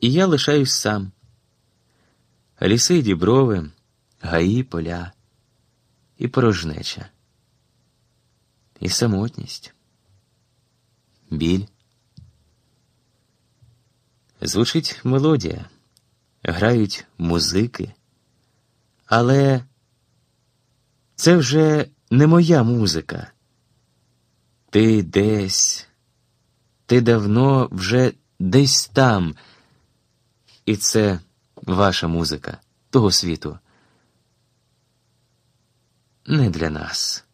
І я лишаюсь сам. Ліси діброви, гаї, поля, і порожнеча, і самотність, біль. Звучить мелодія, грають музики, але це вже не моя музика. Ти десь, ти давно вже десь там, і це ваша музика того світу. Не для нас.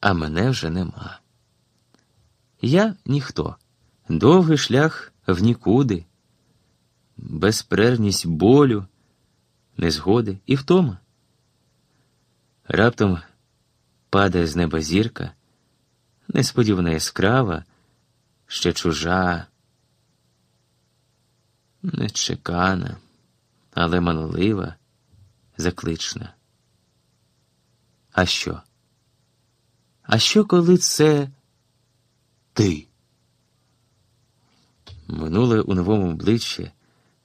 А мене вже нема. Я ніхто. Довгий шлях в нікуди, безперервність болю, незгоди і втома. Раптом падає з неба зірка, несподівана яскрава, ще чужа, нечекана, але манлива, заклична. А що? А що, коли це ти? Минуле у новому обличчі,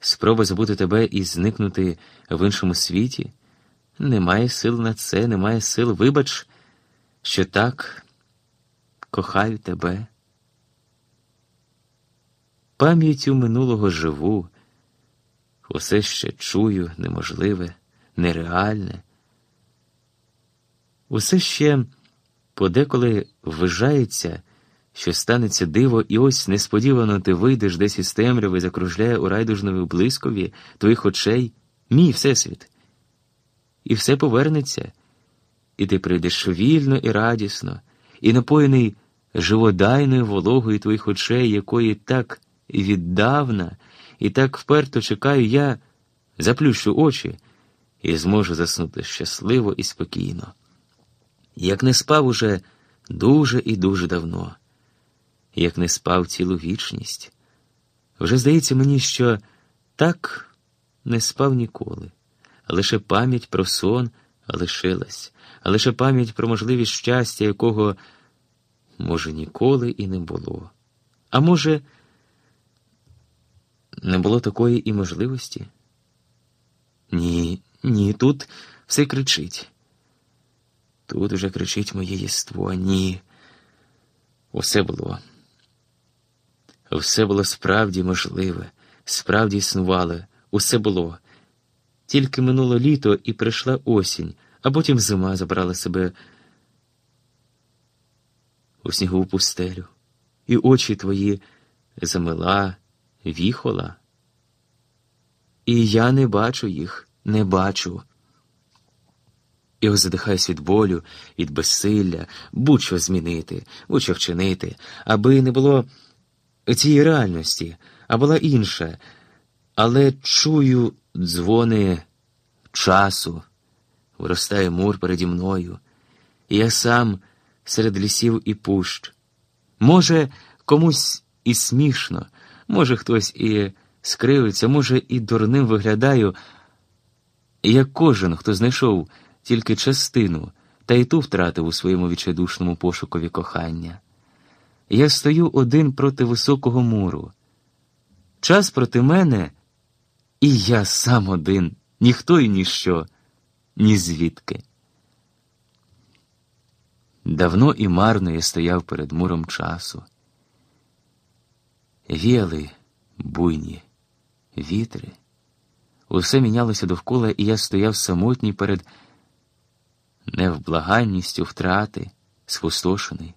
спроба забути тебе і зникнути в іншому світі. Немає сил на це, немає сил. Вибач, що так кохаю тебе. Пам'яттю минулого живу, усе ще чую неможливе, нереальне. Усе ще подеколи вважається що станеться диво, і ось несподівано ти вийдеш десь із темряви, закружляє у райдужнові блискові твоїх очей мій всесвіт. І все повернеться, і ти прийдеш вільно і радісно, і напоєний живодайною вологою твоїх очей, якої так віддавна і так вперто чекаю, я заплющу очі і зможу заснути щасливо і спокійно. Як не спав уже дуже і дуже давно як не спав цілу вічність. Вже здається мені, що так не спав ніколи, лише пам'ять про сон лишилась, а лише пам'ять про можливість щастя, якого, може, ніколи і не було. А може, не було такої і можливості? Ні, ні, тут все кричить. Тут уже кричить моє єство, ні. Усе було. Все було справді можливе, справді існувало, усе було. Тільки минуло літо і прийшла осінь, а потім зима забрала себе у снігову пустелю, і очі твої замила, віхола. І я не бачу їх, не бачу. Ось задихаюсь від болю, від безсилля, будь-що змінити, будь-що вчинити, аби не було цієї реальності, а була інша, але чую дзвони часу, виростає мур переді мною, і я сам серед лісів і пущ. Може, комусь і смішно, може, хтось і скривиться, може, і дурним виглядаю, як кожен, хто знайшов тільки частину, та й ту втратив у своєму відчайдушному пошукові кохання. Я стою один проти високого муру. Час проти мене, і я сам один, ніхто і ніщо, ні звідки. Давно і марно я стояв перед муром часу. Віяли буйні вітри. Усе мінялося довкола, і я стояв самотній перед невблаганністю втрати, спустошений.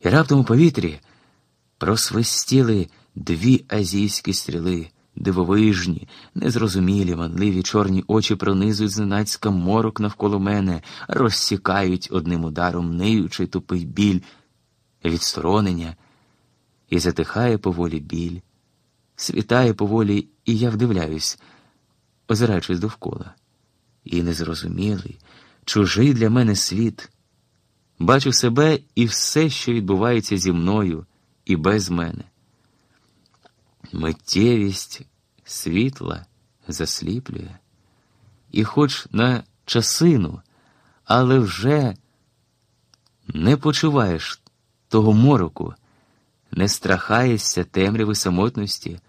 І раптом у повітрі просвистіли дві азійські стріли, дивовижні, незрозумілі, манливі чорні очі пронизують зненацька морок навколо мене, розсікають одним ударом ниючий тупий біль, відсторонення, і затихає поволі біль, світає поволі, і я вдивляюсь, озираючись довкола. І незрозумілий, чужий для мене світ. Бачу себе і все, що відбувається зі мною і без мене. Миттєвість світла засліплює, і хоч на часину, але вже не почуваєш того мороку, не страхаєшся темряви самотності.